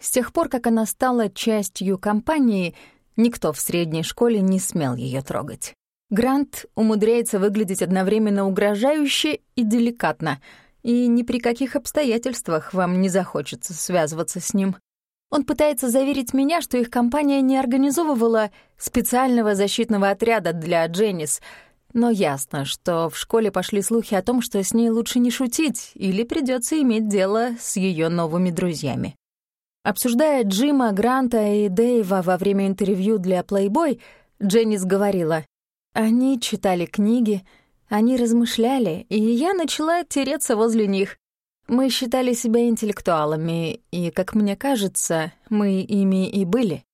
С тех пор, как она стала частью компании, никто в средней школе не смел ее трогать. Грант умудряется выглядеть одновременно угрожающе и деликатно, и ни при каких обстоятельствах вам не захочется связываться с ним. Он пытается заверить меня, что их компания не организовывала специального защитного отряда для Дженнис, но ясно, что в школе пошли слухи о том, что с ней лучше не шутить или придется иметь дело с ее новыми друзьями. Обсуждая Джима, Гранта и Дэйва во время интервью для Playboy, Дженнис говорила, «Они читали книги, они размышляли, и я начала тереться возле них. Мы считали себя интеллектуалами, и, как мне кажется, мы ими и были.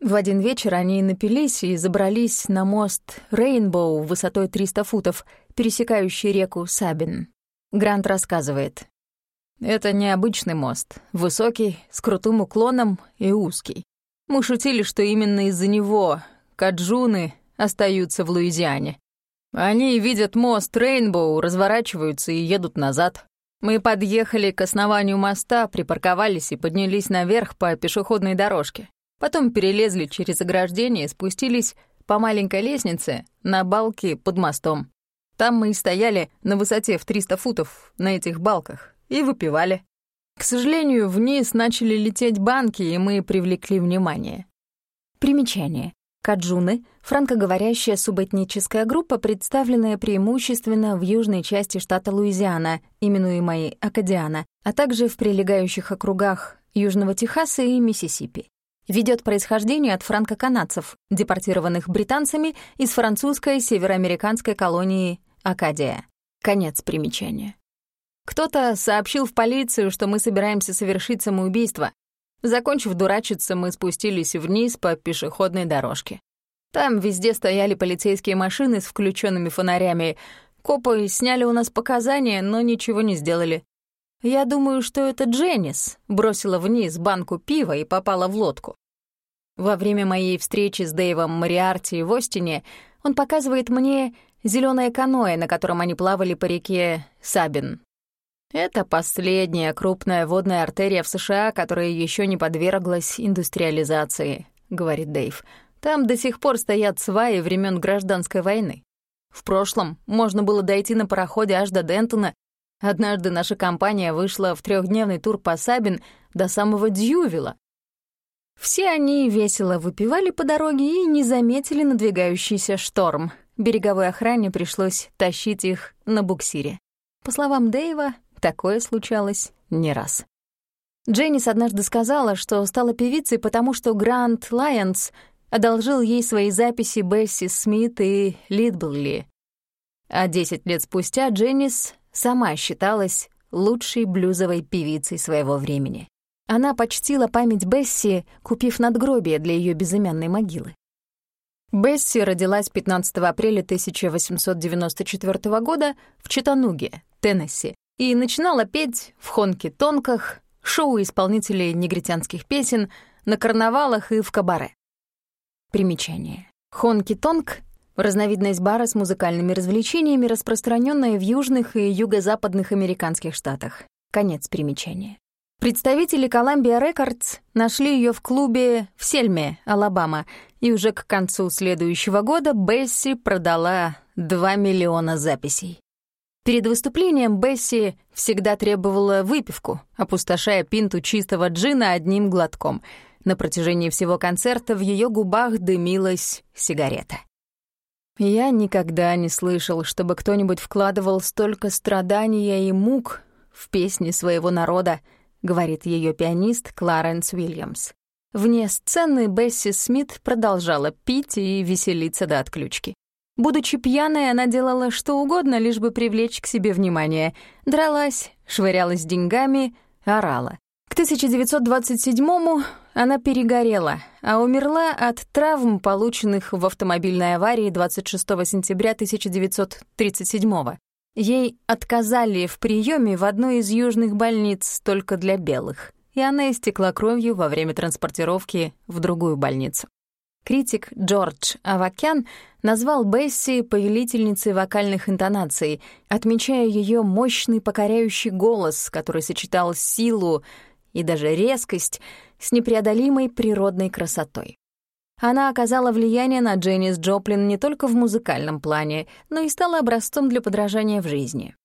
В один вечер они напились и забрались на мост Рейнбоу высотой 300 футов, пересекающий реку Сабин. Грант рассказывает. Это необычный мост, высокий, с крутым уклоном и узкий. Мы шутили, что именно из-за него каджуны остаются в Луизиане. Они видят мост Рейнбоу, разворачиваются и едут назад. Мы подъехали к основанию моста, припарковались и поднялись наверх по пешеходной дорожке. Потом перелезли через ограждение и спустились по маленькой лестнице на балке под мостом. Там мы и стояли на высоте в 300 футов на этих балках и выпивали. К сожалению, вниз начали лететь банки, и мы привлекли внимание. Примечание. Каджуны — франкоговорящая субэтническая группа, представленная преимущественно в южной части штата Луизиана, именуемой Акадиана, а также в прилегающих округах Южного Техаса и Миссисипи. Ведет происхождение от франко-канадцев, депортированных британцами из французской североамериканской колонии Акадия. Конец примечания. Кто-то сообщил в полицию, что мы собираемся совершить самоубийство, Закончив дурачиться, мы спустились вниз по пешеходной дорожке. Там везде стояли полицейские машины с включенными фонарями. Копы сняли у нас показания, но ничего не сделали. Я думаю, что это Дженнис бросила вниз банку пива и попала в лодку. Во время моей встречи с Дэйвом Мариарти в Остине он показывает мне зеленое каноэ, на котором они плавали по реке Сабин. Это последняя крупная водная артерия в США, которая еще не подверглась индустриализации, говорит Дэйв. Там до сих пор стоят сваи времен гражданской войны. В прошлом можно было дойти на пароходе аж до Дентона. Однажды наша компания вышла в трехдневный тур по Сабин до самого Дьювила. Все они весело выпивали по дороге и не заметили надвигающийся шторм. Береговой охране пришлось тащить их на буксире. По словам Дэйва, Такое случалось не раз. Дженнис однажды сказала, что стала певицей, потому что Грант Лайонс одолжил ей свои записи Бесси Смит и Литблли. А 10 лет спустя Дженнис сама считалась лучшей блюзовой певицей своего времени. Она почтила память Бесси, купив надгробие для ее безымянной могилы. Бесси родилась 15 апреля 1894 года в Читануге, Теннесси, и начинала петь в хонки-тонках, шоу исполнителей негритянских песен, на карнавалах и в кабаре. Примечание. Хонки-тонк — разновидность бара с музыкальными развлечениями, распространенная в южных и юго-западных американских штатах. Конец примечания. Представители Columbia Records нашли ее в клубе в Сельме, Алабама, и уже к концу следующего года Бесси продала 2 миллиона записей. Перед выступлением Бесси всегда требовала выпивку, опустошая пинту чистого джина одним глотком. На протяжении всего концерта в ее губах дымилась сигарета. Я никогда не слышал, чтобы кто-нибудь вкладывал столько страдания и мук в песни своего народа, говорит ее пианист Кларенс Уильямс. Вне сцены Бесси Смит продолжала пить и веселиться до отключки. Будучи пьяной, она делала что угодно, лишь бы привлечь к себе внимание. Дралась, швырялась деньгами, орала. К 1927-му она перегорела, а умерла от травм, полученных в автомобильной аварии 26 сентября 1937-го. Ей отказали в приеме в одной из южных больниц только для белых, и она истекла кровью во время транспортировки в другую больницу. Критик Джордж Авакян назвал Бесси повелительницей вокальных интонаций, отмечая ее мощный покоряющий голос, который сочетал силу и даже резкость с непреодолимой природной красотой. Она оказала влияние на Дженнис Джоплин не только в музыкальном плане, но и стала образцом для подражания в жизни.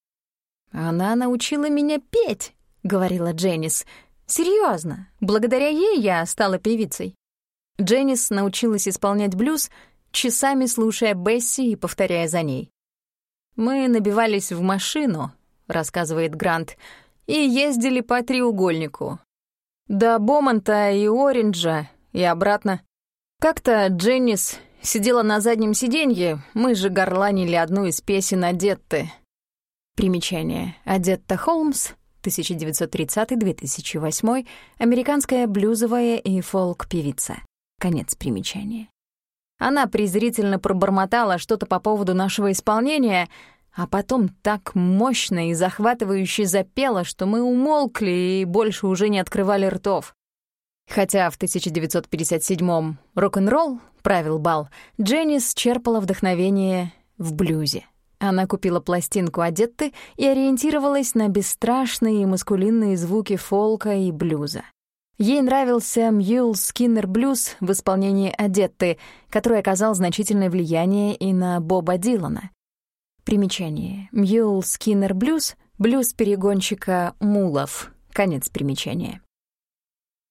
«Она научила меня петь», — говорила Дженнис. Серьезно, благодаря ей я стала певицей». Дженнис научилась исполнять блюз, часами слушая Бесси и повторяя за ней. «Мы набивались в машину», — рассказывает Грант, «и ездили по треугольнику. До Бомонта и Ориджа и обратно. Как-то Дженнис сидела на заднем сиденье, мы же горланили одну из песен Адетты. Примечание. Адетта Холмс, 1930-2008, американская блюзовая и фолк-певица. Конец примечания. Она презрительно пробормотала что-то по поводу нашего исполнения, а потом так мощно и захватывающе запела, что мы умолкли и больше уже не открывали ртов. Хотя в 1957-м рок-н-ролл правил бал, Дженис черпала вдохновение в блюзе. Она купила пластинку Одетты и ориентировалась на бесстрашные и маскулинные звуки фолка и блюза. Ей нравился Mule Skinner Blues в исполнении Одетты, который оказал значительное влияние и на Боба Дилана. Примечание. Mule Skinner Blues — блюз перегонщика мулов. Конец примечания.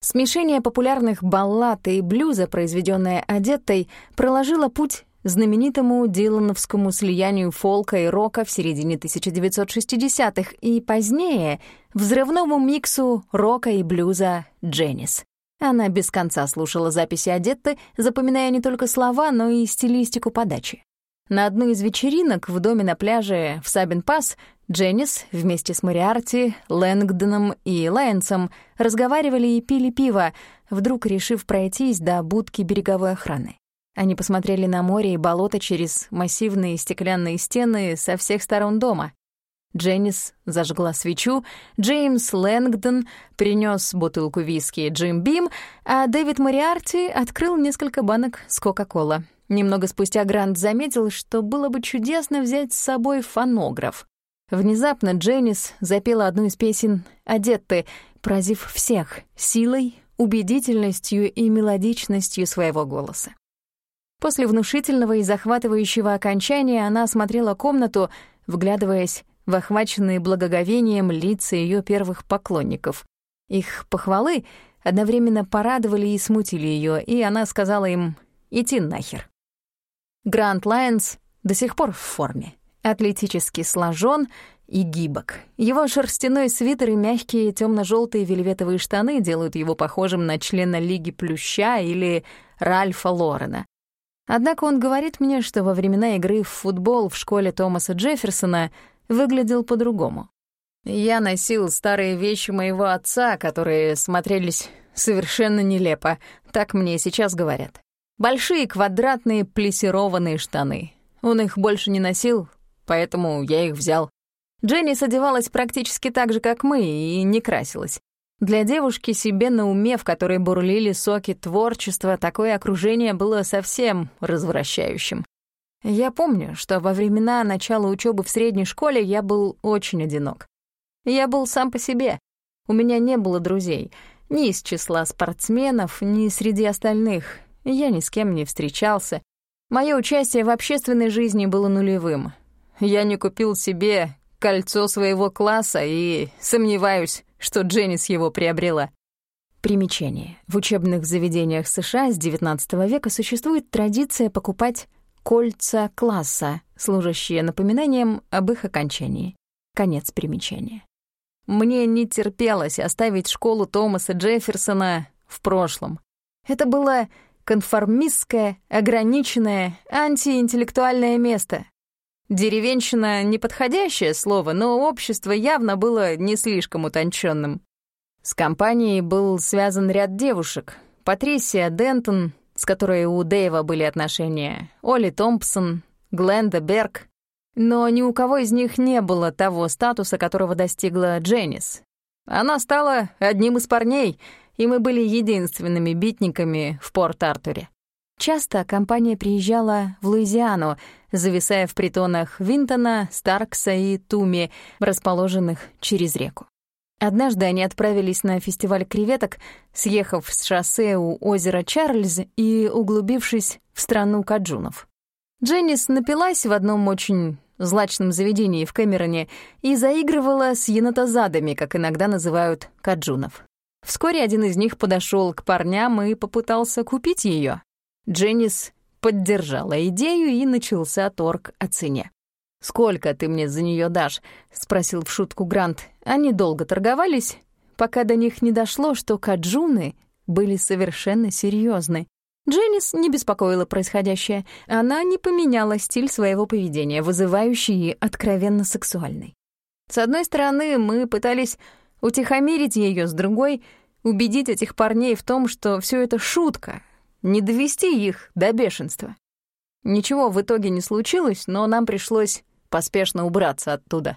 Смешение популярных баллад и блюза, произведённое Одеттой, проложило путь знаменитому дилановскому слиянию фолка и рока в середине 1960-х и позднее взрывному миксу рока и блюза «Дженнис». Она без конца слушала записи Одетты, запоминая не только слова, но и стилистику подачи. На одной из вечеринок в доме на пляже в Сабин-Пасс Дженнис вместе с Мариарти, Лэнгдоном и Лайенсом разговаривали и пили пиво, вдруг решив пройтись до будки береговой охраны. Они посмотрели на море и болото через массивные стеклянные стены со всех сторон дома. Дженнис зажгла свечу, Джеймс Лэнгдон принес бутылку виски Джим Бим, а Дэвид Мариарти открыл несколько банок с Кока-Кола. Немного спустя Грант заметил, что было бы чудесно взять с собой фонограф. Внезапно Дженнис запела одну из песен «Одетты», поразив всех силой, убедительностью и мелодичностью своего голоса. После внушительного и захватывающего окончания она осмотрела комнату, вглядываясь в охваченные благоговением лица ее первых поклонников. Их похвалы одновременно порадовали и смутили ее, и она сказала им «идти нахер». Грант Лайонс до сих пор в форме атлетически сложен и гибок. Его шерстяной свитер и мягкие темно желтые вельветовые штаны делают его похожим на члена Лиги Плюща или Ральфа Лорена. Однако он говорит мне, что во времена игры в футбол в школе Томаса Джефферсона выглядел по-другому. Я носил старые вещи моего отца, которые смотрелись совершенно нелепо, так мне сейчас говорят. Большие квадратные плессированные штаны. Он их больше не носил, поэтому я их взял. Дженни содевалась практически так же, как мы, и не красилась. Для девушки себе на уме, в которой бурлили соки творчества, такое окружение было совсем развращающим. Я помню, что во времена начала учебы в средней школе я был очень одинок. Я был сам по себе. У меня не было друзей, ни из числа спортсменов, ни среди остальных. Я ни с кем не встречался. Мое участие в общественной жизни было нулевым. Я не купил себе кольцо своего класса и сомневаюсь, что Дженнис его приобрела. Примечание. В учебных заведениях США с XIX века существует традиция покупать кольца класса, служащие напоминанием об их окончании. Конец примечания. Мне не терпелось оставить школу Томаса Джефферсона в прошлом. Это было конформистское, ограниченное, антиинтеллектуальное место, Деревенщина — неподходящее слово, но общество явно было не слишком утонченным. С компанией был связан ряд девушек. Патрисия Дентон, с которой у Дэйва были отношения, Оли Томпсон, Гленда Берг. Но ни у кого из них не было того статуса, которого достигла Дженнис. Она стала одним из парней, и мы были единственными битниками в Порт-Артуре. Часто компания приезжала в Луизиану, зависая в притонах Винтона, Старкса и Туми, расположенных через реку. Однажды они отправились на фестиваль креветок, съехав с шоссе у озера Чарльз и углубившись в страну каджунов. Дженнис напилась в одном очень злачном заведении в Кэмероне и заигрывала с енотозадами, как иногда называют каджунов. Вскоре один из них подошел к парням и попытался купить ее. Дженнис поддержала идею, и начался торг о цене. «Сколько ты мне за нее дашь?» — спросил в шутку Грант. Они долго торговались, пока до них не дошло, что каджуны были совершенно серьезны. Дженнис не беспокоила происходящее. Она не поменяла стиль своего поведения, вызывающий и откровенно сексуальный. С одной стороны, мы пытались утихомирить ее, с другой — убедить этих парней в том, что все это шутка, не довести их до бешенства. Ничего в итоге не случилось, но нам пришлось поспешно убраться оттуда.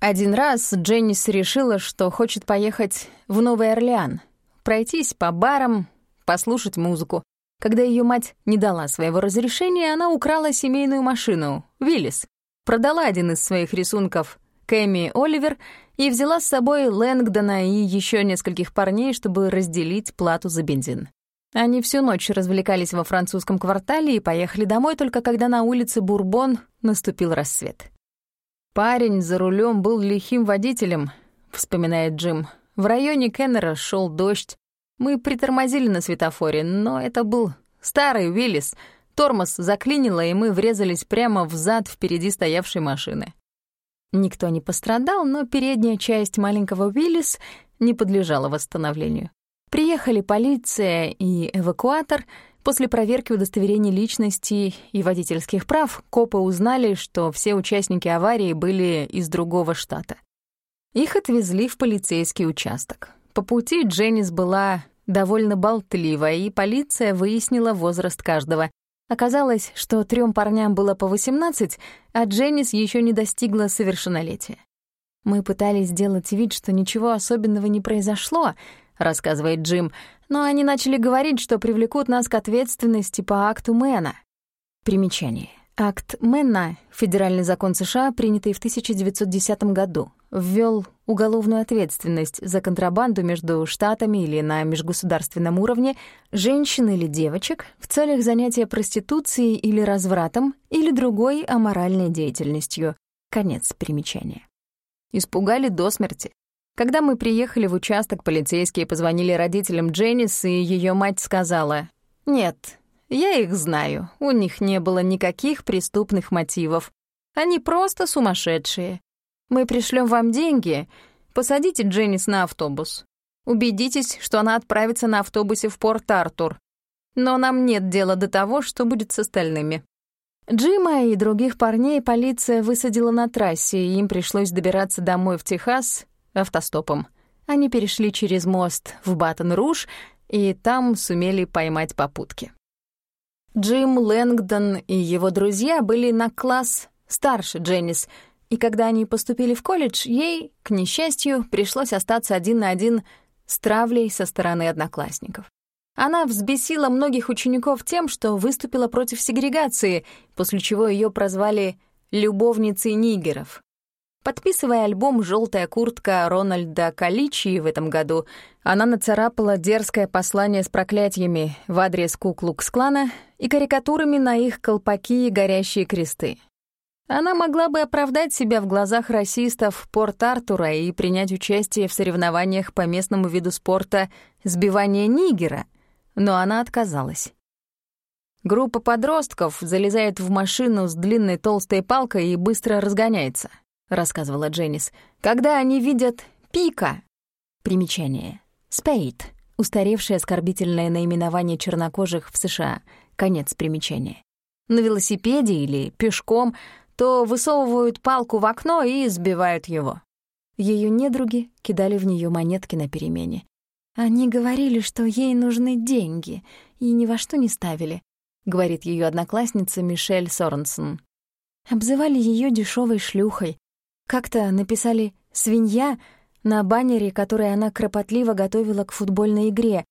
Один раз Дженнис решила, что хочет поехать в Новый Орлеан, пройтись по барам, послушать музыку. Когда ее мать не дала своего разрешения, она украла семейную машину «Виллис», продала один из своих рисунков Кэми Оливер и взяла с собой Лэнгдона и еще нескольких парней, чтобы разделить плату за бензин. Они всю ночь развлекались во французском квартале и поехали домой только когда на улице Бурбон наступил рассвет. «Парень за рулем был лихим водителем», — вспоминает Джим. «В районе Кеннера шел дождь. Мы притормозили на светофоре, но это был старый Уиллис. Тормоз заклинило, и мы врезались прямо в зад впереди стоявшей машины. Никто не пострадал, но передняя часть маленького Уиллис не подлежала восстановлению. Приехали полиция и эвакуатор. После проверки удостоверений личности и водительских прав копы узнали, что все участники аварии были из другого штата. Их отвезли в полицейский участок. По пути Дженнис была довольно болтлива, и полиция выяснила возраст каждого. Оказалось, что трем парням было по 18, а Дженнис еще не достигла совершеннолетия. Мы пытались сделать вид, что ничего особенного не произошло, рассказывает Джим, но они начали говорить, что привлекут нас к ответственности по акту Мэна. Примечание. Акт Мэна, федеральный закон США, принятый в 1910 году, ввел уголовную ответственность за контрабанду между штатами или на межгосударственном уровне женщин или девочек в целях занятия проституцией или развратом или другой аморальной деятельностью. Конец примечания. Испугали до смерти. Когда мы приехали в участок, полицейские позвонили родителям Дженнис, и ее мать сказала, «Нет, я их знаю, у них не было никаких преступных мотивов. Они просто сумасшедшие. Мы пришлем вам деньги, посадите Дженнис на автобус. Убедитесь, что она отправится на автобусе в Порт-Артур. Но нам нет дела до того, что будет с остальными». Джима и других парней полиция высадила на трассе, и им пришлось добираться домой в Техас автостопом. Они перешли через мост в Баттон-Руж и там сумели поймать попутки. Джим Лэнгдон и его друзья были на класс старше Дженнис, и когда они поступили в колледж, ей, к несчастью, пришлось остаться один на один с травлей со стороны одноклассников. Она взбесила многих учеников тем, что выступила против сегрегации, после чего ее прозвали «любовницей нигеров». Подписывая альбом «Желтая куртка» Рональда Каличи в этом году, она нацарапала дерзкое послание с проклятиями в адрес Куклукс-клана и карикатурами на их колпаки и горящие кресты. Она могла бы оправдать себя в глазах расистов Порт-Артура и принять участие в соревнованиях по местному виду спорта «Сбивание нигера», но она отказалась. Группа подростков залезает в машину с длинной толстой палкой и быстро разгоняется рассказывала Дженнис, когда они видят пика. Примечание. Спейд. Устаревшее оскорбительное наименование чернокожих в США. Конец примечания. На велосипеде или пешком, то высовывают палку в окно и сбивают его. Ее недруги кидали в нее монетки на перемене. Они говорили, что ей нужны деньги, и ни во что не ставили, говорит ее одноклассница Мишель Сорнсон. Обзывали ее дешевой шлюхой, как-то написали «свинья» на баннере, который она кропотливо готовила к футбольной игре.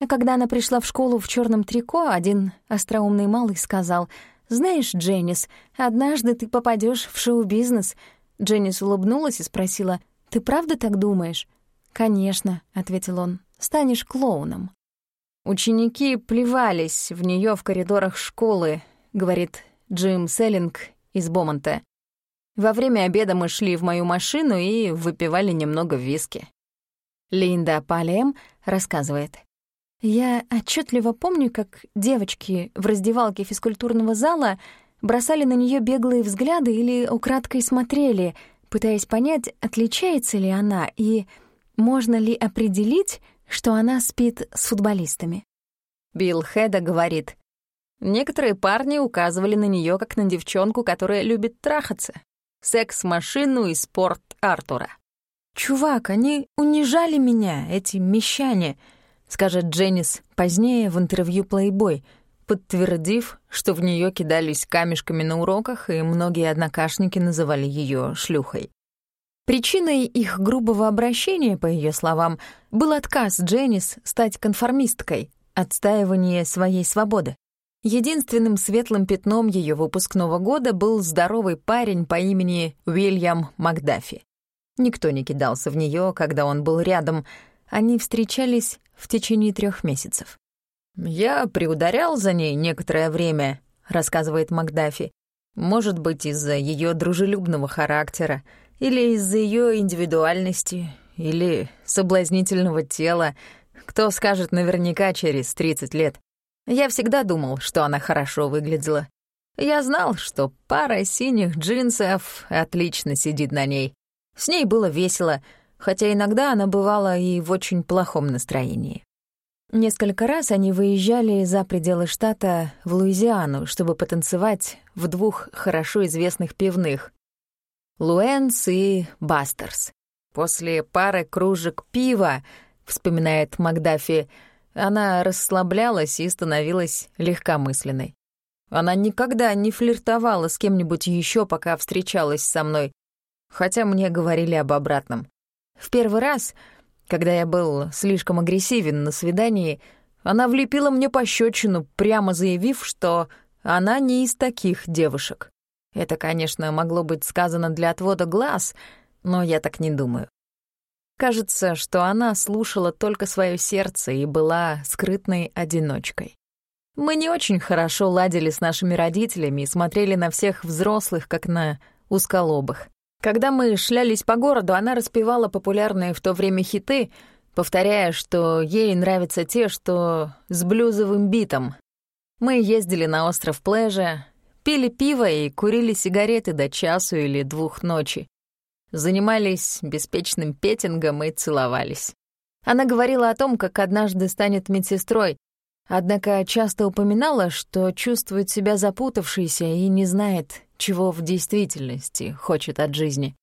А когда она пришла в школу в черном трико, один остроумный малый сказал «Знаешь, Дженнис, однажды ты попадешь в шоу-бизнес». Дженнис улыбнулась и спросила Ты правда так думаешь?» «Конечно», — ответил он, — «станешь клоуном». «Ученики плевались в нее в коридорах школы», — говорит Джим Селлинг из Бомонта. «Во время обеда мы шли в мою машину и выпивали немного виски». Линда Палем рассказывает. «Я отчетливо помню, как девочки в раздевалке физкультурного зала бросали на нее беглые взгляды или украдкой смотрели, пытаясь понять, отличается ли она и можно ли определить, что она спит с футболистами. Билл Хеда говорит, некоторые парни указывали на нее как на девчонку, которая любит трахаться, секс-машину и спорт Артура. «Чувак, они унижали меня, эти мещане», — скажет Дженнис позднее в интервью Playboy, подтвердив, что в нее кидались камешками на уроках, и многие однокашники называли ее шлюхой. Причиной их грубого обращения, по ее словам, был отказ Дженнис стать конформисткой, отстаивание своей свободы. Единственным светлым пятном ее выпускного года был здоровый парень по имени Уильям Макдафи. Никто не кидался в нее, когда он был рядом. Они встречались в течение трех месяцев. «Я приударял за ней некоторое время», — рассказывает Макдафи. «Может быть, из-за ее дружелюбного характера, или из-за ее индивидуальности, или соблазнительного тела. Кто скажет наверняка через 30 лет. Я всегда думал, что она хорошо выглядела. Я знал, что пара синих джинсов отлично сидит на ней. С ней было весело, хотя иногда она бывала и в очень плохом настроении. Несколько раз они выезжали за пределы штата в Луизиану, чтобы потанцевать в двух хорошо известных пивных Луэнс и Бастерс. После пары кружек пива, вспоминает Макдафи, она расслаблялась и становилась легкомысленной. Она никогда не флиртовала с кем-нибудь еще, пока встречалась со мной, хотя мне говорили об обратном. В первый раз, когда я был слишком агрессивен на свидании, она влепила мне пощечину, прямо заявив, что она не из таких девушек. Это, конечно, могло быть сказано для отвода глаз, но я так не думаю. Кажется, что она слушала только свое сердце и была скрытной одиночкой. Мы не очень хорошо ладили с нашими родителями и смотрели на всех взрослых, как на узколобых. Когда мы шлялись по городу, она распевала популярные в то время хиты, повторяя, что ей нравятся те, что с блюзовым битом. Мы ездили на остров Плэжа, Пили пиво и курили сигареты до часу или двух ночи. Занимались беспечным петингом и целовались. Она говорила о том, как однажды станет медсестрой, однако часто упоминала, что чувствует себя запутавшейся и не знает, чего в действительности хочет от жизни.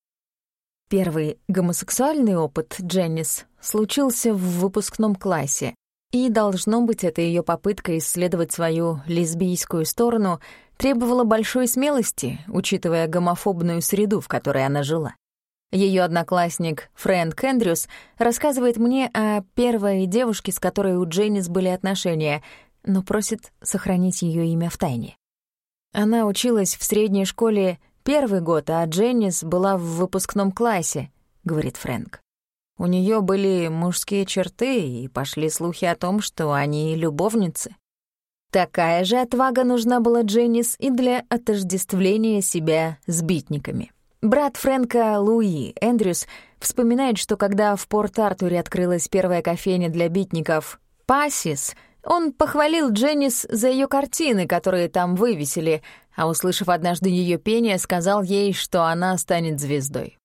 Первый гомосексуальный опыт Дженнис случился в выпускном классе, и, должно быть, это ее попытка исследовать свою лесбийскую сторону требовала большой смелости, учитывая гомофобную среду, в которой она жила. Ее одноклассник Фрэнк Эндрюс рассказывает мне о первой девушке, с которой у Дженнис были отношения, но просит сохранить ее имя в тайне. Она училась в средней школе первый год, а Дженнис была в выпускном классе, говорит Фрэнк. У нее были мужские черты, и пошли слухи о том, что они любовницы. Такая же отвага нужна была Дженнис и для отождествления себя с битниками. Брат Фрэнка Луи, Эндрюс, вспоминает, что когда в Порт-Артуре открылась первая кофейня для битников «Пассис», он похвалил Дженнис за ее картины, которые там вывесили, а, услышав однажды ее пение, сказал ей, что она станет звездой.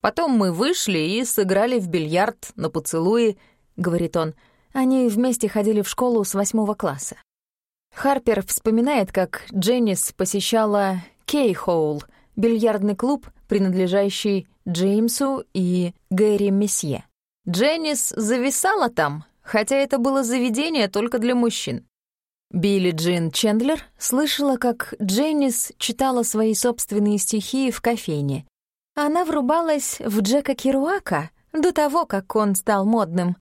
Потом мы вышли и сыграли в бильярд на поцелуи, — говорит он. Они вместе ходили в школу с восьмого класса. Харпер вспоминает, как Дженнис посещала Кейхоул, бильярдный клуб, принадлежащий Джеймсу и Гэри Месье. Дженнис зависала там, хотя это было заведение только для мужчин. Билли Джин Чендлер слышала, как Дженнис читала свои собственные стихи в кофейне, она врубалась в Джека Керуака до того, как он стал модным.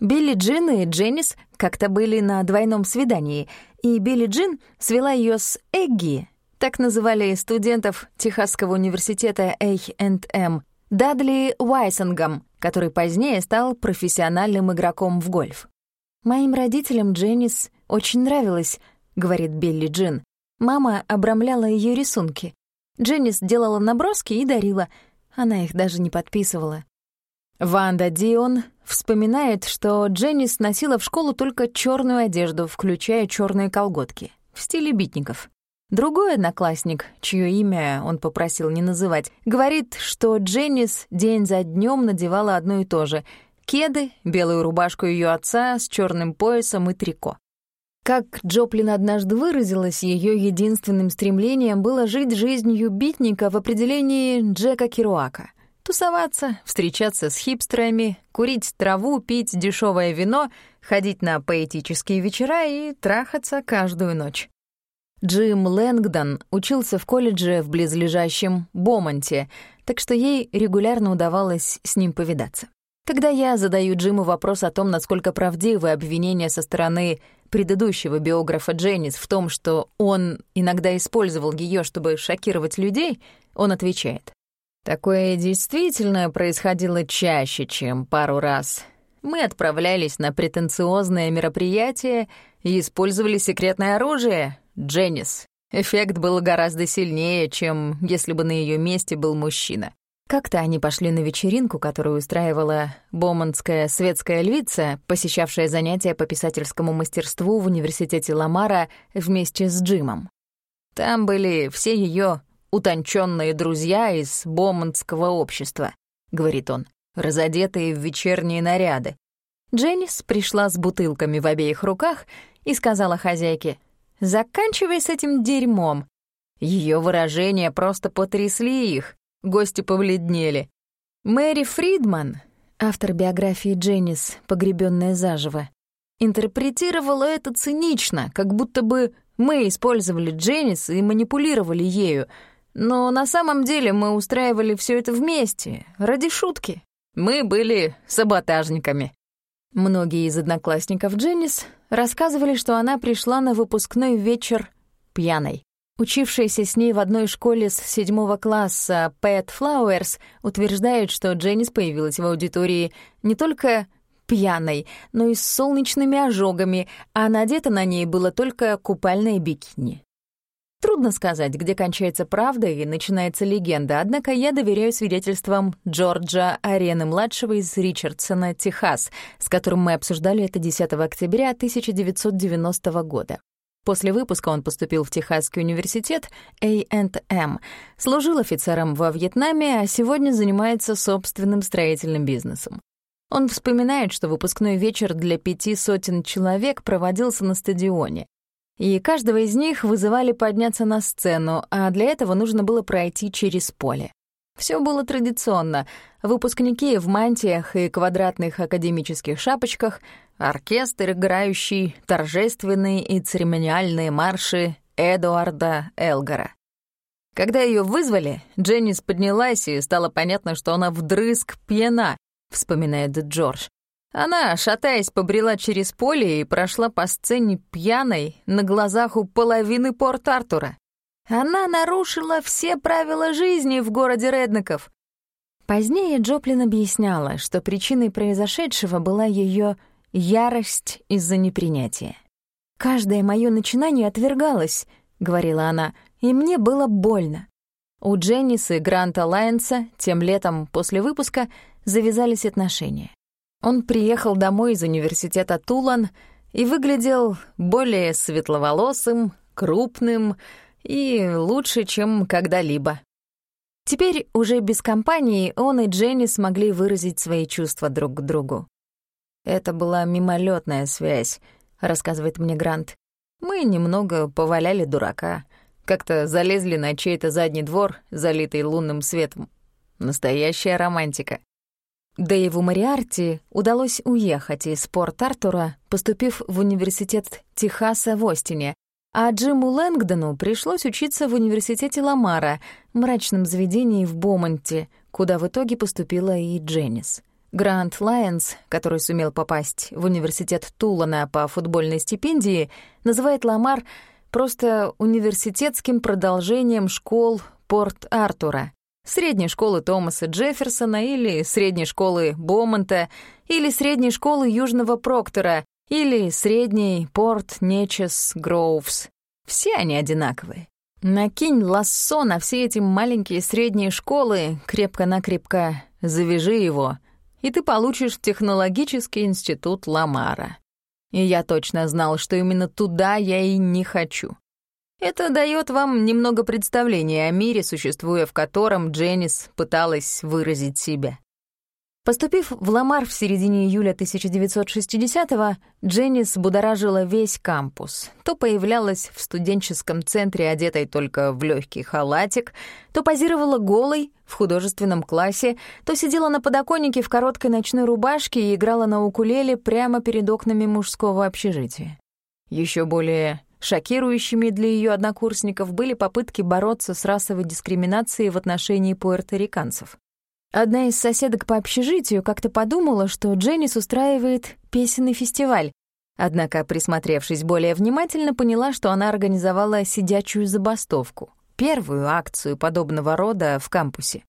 Билли Джин и Дженнис как-то были на двойном свидании, и Билли Джин свела ее с Эгги, так называли студентов Техасского университета A&M, Дадли Уайсингом, который позднее стал профессиональным игроком в гольф. «Моим родителям Дженнис очень нравилось», — говорит Билли Джин. Мама обрамляла ее рисунки. Дженнис делала наброски и дарила. Она их даже не подписывала. Ванда Дион вспоминает, что Дженнис носила в школу только черную одежду, включая черные колготки, в стиле битников. Другой одноклассник, чье имя он попросил не называть, говорит, что Дженнис день за днем надевала одно и то же — кеды, белую рубашку ее отца с черным поясом и трико. Как Джоплин однажды выразилась, ее единственным стремлением было жить жизнью битника в определении Джека Керуака. Тусоваться, встречаться с хипстерами, курить траву, пить дешевое вино, ходить на поэтические вечера и трахаться каждую ночь. Джим Лэнгдон учился в колледже в близлежащем Бомонте, так что ей регулярно удавалось с ним повидаться. Когда я задаю Джиму вопрос о том, насколько правдивы обвинения со стороны предыдущего биографа Дженнис в том, что он иногда использовал ее, чтобы шокировать людей, он отвечает. Такое действительно происходило чаще, чем пару раз. Мы отправлялись на претенциозное мероприятие и использовали секретное оружие, Дженнис. Эффект был гораздо сильнее, чем если бы на ее месте был мужчина. Как-то они пошли на вечеринку, которую устраивала боманская светская львица, посещавшая занятия по писательскому мастерству в университете Ламара вместе с Джимом. Там были все ее утонченные друзья из боманского общества, говорит он, разодетые в вечерние наряды. Дженнис пришла с бутылками в обеих руках и сказала хозяйке, «Заканчивай с этим дерьмом». Ее выражения просто потрясли их. Гости побледнели. Мэри Фридман, автор биографии Дженнис, погребенная заживо, интерпретировала это цинично, как будто бы мы использовали Дженнис и манипулировали ею, но на самом деле мы устраивали все это вместе, ради шутки. Мы были саботажниками. Многие из одноклассников Дженнис рассказывали, что она пришла на выпускной вечер пьяной. Учившаяся с ней в одной школе с седьмого класса Пэт Флауэрс утверждает, что Дженнис появилась в аудитории не только пьяной, но и с солнечными ожогами, а надето на ней было только купальное бикини. Трудно сказать, где кончается правда и начинается легенда, однако я доверяю свидетельствам Джорджа Арены-младшего из Ричардсона, Техас, с которым мы обсуждали это 10 октября 1990 года. После выпуска он поступил в Техасский университет A&M, служил офицером во Вьетнаме, а сегодня занимается собственным строительным бизнесом. Он вспоминает, что выпускной вечер для пяти сотен человек проводился на стадионе. И каждого из них вызывали подняться на сцену, а для этого нужно было пройти через поле. Все было традиционно. Выпускники в мантиях и квадратных академических шапочках, оркестр, играющий торжественные и церемониальные марши Эдуарда Элгара. Когда ее вызвали, Дженнис поднялась, и стало понятно, что она вдрызг пьяна, вспоминает Джордж. Она, шатаясь, побрела через поле и прошла по сцене пьяной на глазах у половины Порт-Артура. Она нарушила все правила жизни в городе Реднеков. Позднее Джоплин объясняла, что причиной произошедшего была ее ярость из-за непринятия. «Каждое мое начинание отвергалось», — говорила она, — «и мне было больно». У Дженнис и Гранта Лайенса тем летом после выпуска завязались отношения. Он приехал домой из университета Тулан и выглядел более светловолосым, крупным, и лучше, чем когда-либо. Теперь уже без компании он и Дженни смогли выразить свои чувства друг к другу. «Это была мимолетная связь», — рассказывает мне Грант. «Мы немного поваляли дурака, как-то залезли на чей-то задний двор, залитый лунным светом. Настоящая романтика». Дэйву Мариарти удалось уехать из Порт-Артура, поступив в университет Техаса в Остине, а Джиму Лэнгдону пришлось учиться в университете Ламара, мрачном заведении в Бомонте, куда в итоге поступила и Дженнис. Грант Лайонс, который сумел попасть в университет Тулана по футбольной стипендии, называет Ламар просто университетским продолжением школ Порт-Артура. Средней школы Томаса Джефферсона или средней школы Бомонта или средней школы Южного Проктора или средней Порт Нечес Гроувс. Все они одинаковые. Накинь лассо на все эти маленькие средние школы, крепко-накрепко завяжи его, и ты получишь технологический институт Ламара. И я точно знал, что именно туда я и не хочу. Это дает вам немного представления о мире, существуя в котором Дженнис пыталась выразить себя. Поступив в Ламар в середине июля 1960-го, Дженнис будоражила весь кампус. То появлялась в студенческом центре, одетой только в легкий халатик, то позировала голой в художественном классе, то сидела на подоконнике в короткой ночной рубашке и играла на укулеле прямо перед окнами мужского общежития. Еще более шокирующими для ее однокурсников были попытки бороться с расовой дискриминацией в отношении пуэрториканцев. Одна из соседок по общежитию как-то подумала, что Дженнис устраивает песенный фестиваль, однако, присмотревшись более внимательно, поняла, что она организовала сидячую забастовку, первую акцию подобного рода в кампусе.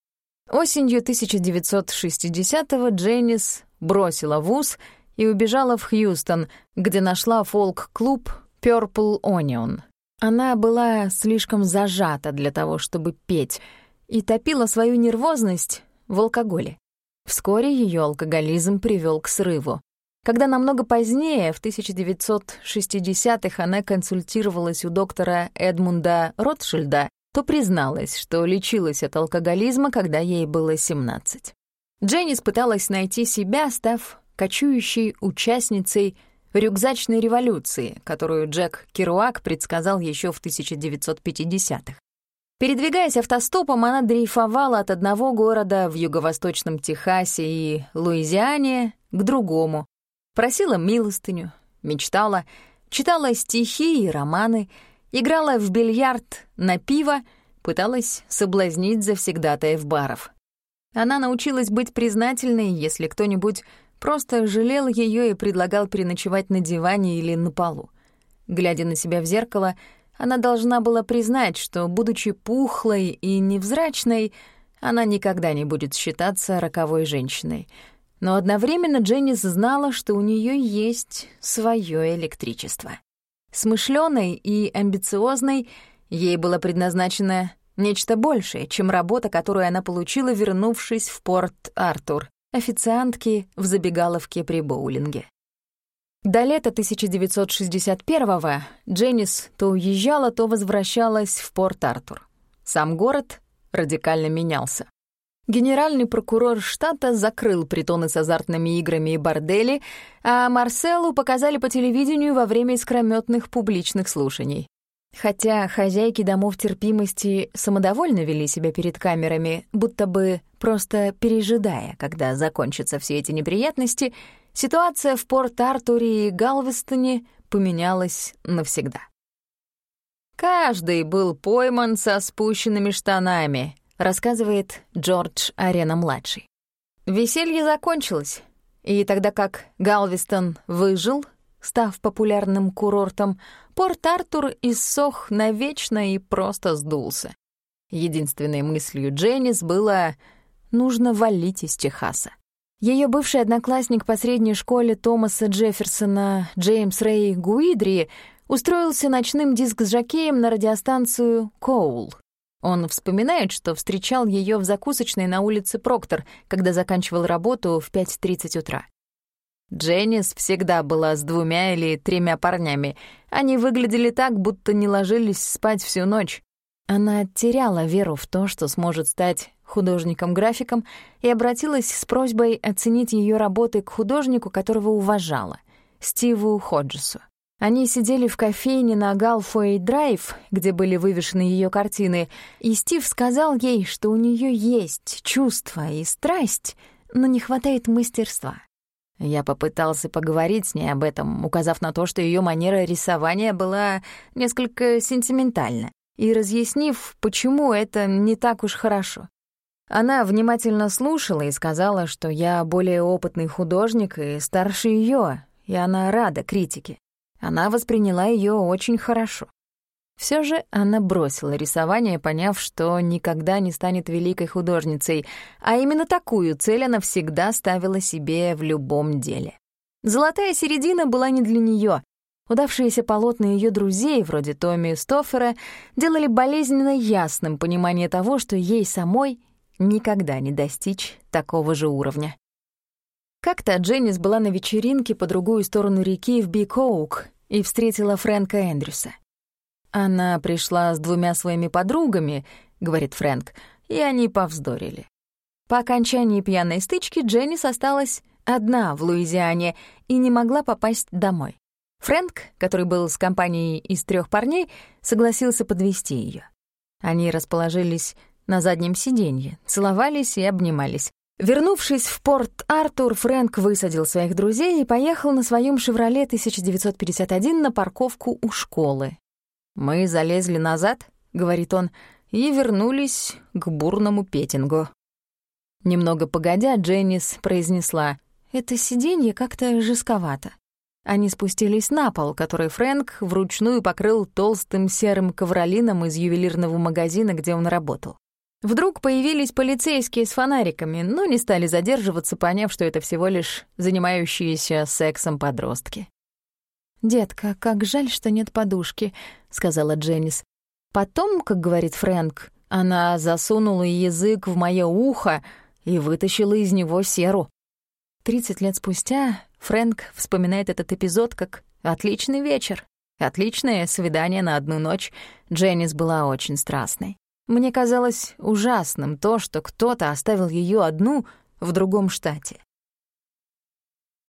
Осенью 1960-го Дженнис бросила вуз и убежала в Хьюстон, где нашла фолк-клуб Purple Onion. Она была слишком зажата для того, чтобы петь, и топила свою нервозность в алкоголе. Вскоре ее алкоголизм привел к срыву. Когда намного позднее, в 1960-х, она консультировалась у доктора Эдмунда Ротшильда, то призналась, что лечилась от алкоголизма, когда ей было 17. Дженнис пыталась найти себя, став кочующей участницей рюкзачной революции, которую Джек Керуак предсказал еще в 1950-х. Передвигаясь автостопом, она дрейфовала от одного города в юго-восточном Техасе и Луизиане к другому. Просила милостыню, мечтала, читала стихи и романы, играла в бильярд на пиво, пыталась соблазнить завсегдатаев баров. Она научилась быть признательной, если кто-нибудь просто жалел ее и предлагал переночевать на диване или на полу. Глядя на себя в зеркало — она должна была признать, что, будучи пухлой и невзрачной, она никогда не будет считаться роковой женщиной. Но одновременно Дженнис знала, что у нее есть свое электричество. Смышленой и амбициозной ей было предназначено нечто большее, чем работа, которую она получила, вернувшись в порт Артур, официантки в забегаловке при боулинге. До лета 1961-го Дженнис то уезжала, то возвращалась в Порт-Артур. Сам город радикально менялся. Генеральный прокурор штата закрыл притоны с азартными играми и бордели, а Марселу показали по телевидению во время искрометных публичных слушаний. Хотя хозяйки домов терпимости самодовольно вели себя перед камерами, будто бы просто пережидая, когда закончатся все эти неприятности — Ситуация в Порт-Артуре и Галвестоне поменялась навсегда. «Каждый был пойман со спущенными штанами», рассказывает Джордж Арена-младший. Веселье закончилось, и тогда как Галвестон выжил, став популярным курортом, Порт-Артур иссох навечно и просто сдулся. Единственной мыслью Дженнис было «нужно валить из Техаса». Ее бывший одноклассник по средней школе Томаса Джефферсона Джеймс Рэй Гуидри устроился ночным диск-жокеем на радиостанцию «Коул». Он вспоминает, что встречал ее в закусочной на улице Проктор, когда заканчивал работу в 5.30 утра. Дженнис всегда была с двумя или тремя парнями. Они выглядели так, будто не ложились спать всю ночь. Она теряла веру в то, что сможет стать художником-графиком, и обратилась с просьбой оценить ее работы к художнику, которого уважала, Стиву Ходжесу. Они сидели в кофейне на Галфуэй-драйв, где были вывешены ее картины, и Стив сказал ей, что у нее есть чувство и страсть, но не хватает мастерства. Я попытался поговорить с ней об этом, указав на то, что ее манера рисования была несколько сентиментальна, и разъяснив, почему это не так уж хорошо. Она внимательно слушала и сказала, что я более опытный художник и старше ее, и она рада критике. Она восприняла ее очень хорошо. Все же она бросила рисование, поняв, что никогда не станет великой художницей, а именно такую цель она всегда ставила себе в любом деле. Золотая середина была не для нее. Удавшиеся полотна ее друзей, вроде Томми Стоффера, делали болезненно ясным понимание того, что ей самой никогда не достичь такого же уровня. Как-то Дженнис была на вечеринке по другую сторону реки в Биг-Оук и встретила Фрэнка Эндрюса. «Она пришла с двумя своими подругами», — говорит Фрэнк, и они повздорили. По окончании пьяной стычки Дженнис осталась одна в Луизиане и не могла попасть домой. Фрэнк, который был с компанией из трех парней, согласился подвести ее. Они расположились на заднем сиденье, целовались и обнимались. Вернувшись в порт Артур, Фрэнк высадил своих друзей и поехал на своем «Шевроле» 1951 на парковку у школы. «Мы залезли назад», — говорит он, — «и вернулись к бурному петингу». Немного погодя, Дженнис произнесла, «Это сиденье как-то жестковато». Они спустились на пол, который Фрэнк вручную покрыл толстым серым ковролином из ювелирного магазина, где он работал. Вдруг появились полицейские с фонариками, но не стали задерживаться, поняв, что это всего лишь занимающиеся сексом подростки. «Детка, как жаль, что нет подушки», — сказала Дженнис. Потом, как говорит Фрэнк, она засунула язык в мое ухо и вытащила из него серу. Тридцать лет спустя Фрэнк вспоминает этот эпизод как «отличный вечер». Отличное свидание на одну ночь. Дженнис была очень страстной. Мне казалось ужасным то, что кто-то оставил ее одну в другом штате.